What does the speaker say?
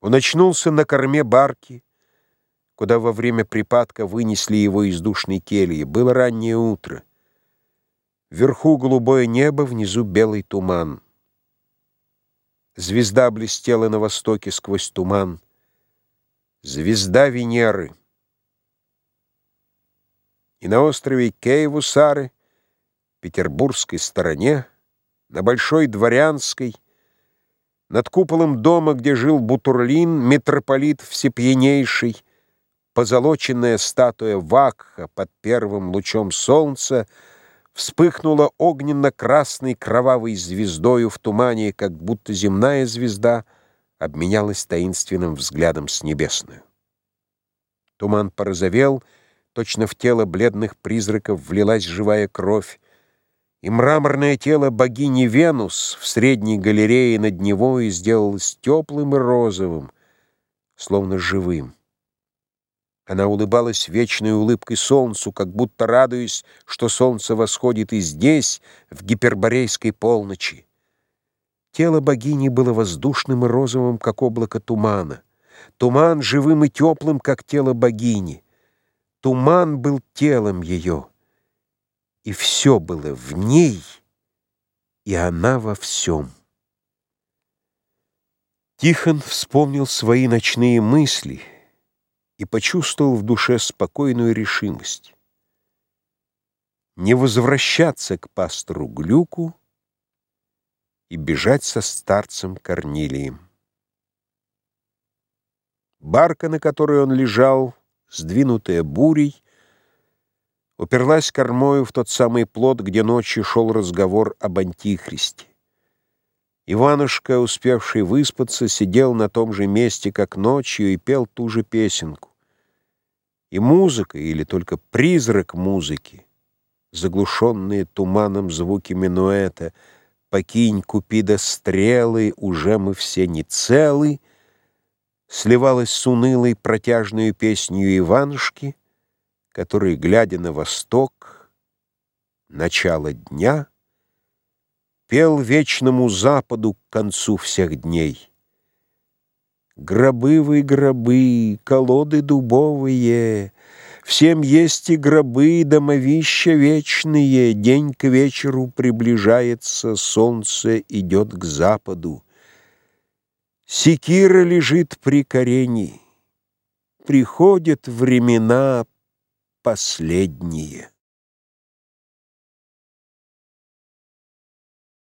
Он очнулся на корме барки, куда во время припадка вынесли его из душной кельи. Было раннее утро. Вверху голубое небо, внизу белый туман. Звезда блестела на востоке сквозь туман. Звезда Венеры. И на острове Кейвусары, петербургской стороне, на Большой Дворянской, над куполом дома, где жил Бутурлин, митрополит всепьянейший, позолоченная статуя Вакха под первым лучом солнца вспыхнула огненно-красной кровавой звездою в тумане, как будто земная звезда обменялась таинственным взглядом с небесную. Туман порозовел, точно в тело бледных призраков влилась живая кровь, и мраморное тело богини Венус в средней галерее над него и сделалось теплым и розовым, словно живым. Она улыбалась вечной улыбкой солнцу, как будто радуясь, что солнце восходит и здесь, в гиперборейской полночи. Тело богини было воздушным и розовым, как облако тумана. Туман живым и теплым, как тело богини. Туман был телом ее и все было в ней, и она во всем. Тихон вспомнил свои ночные мысли и почувствовал в душе спокойную решимость. Не возвращаться к пастору Глюку и бежать со старцем Корнилием. Барка, на которой он лежал, сдвинутая бурей, уперлась кормою в тот самый плод, где ночью шел разговор об Антихристе. Иванушка, успевший выспаться, сидел на том же месте, как ночью, и пел ту же песенку. И музыка, или только призрак музыки, заглушенные туманом звуки минуэта, «Покинь, Купида, стрелы, уже мы все не целы», сливалась с унылой протяжную песнью Иванушки — который, глядя на восток, начало дня, пел вечному западу к концу всех дней. Гробы вы, гробы, колоды дубовые, Всем есть и гробы, домовища вечные, День к вечеру приближается, солнце идет к западу. Секира лежит при корении, Приходят времена последние.